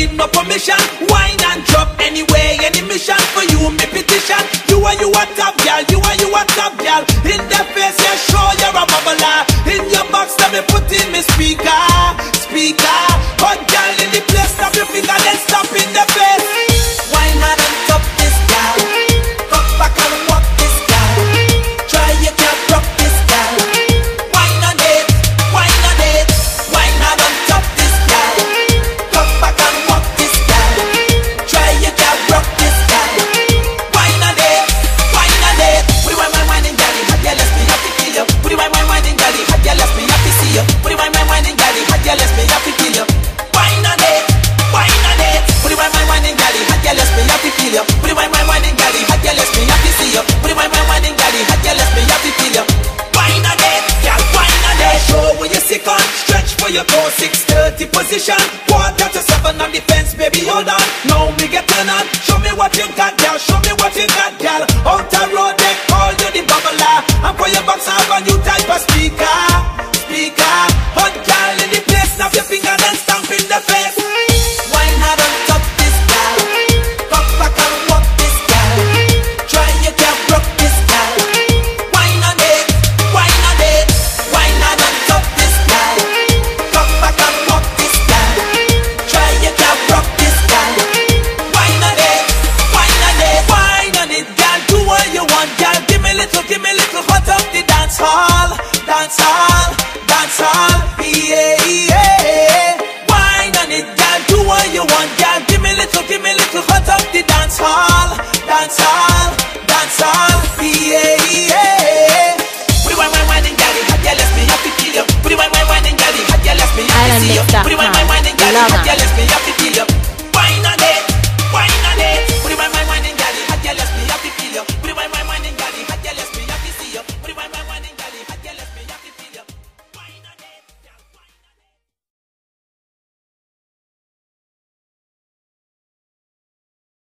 need no permission. Wine and drop anyway, any mission for you, me petition. You are you a top girl, you are you a top girl. In the face, yeah, sure you're a bubbler. In your box, let me put in me speaker, speaker. Hot girl. you go 630 position. Quarter to seven on defense, baby, hold on. Now we get turn on. Show me what you got, girl. Show me what you got, girl. Out the road. light up the dance hall, dance hall, dance hall, yeah, yeah.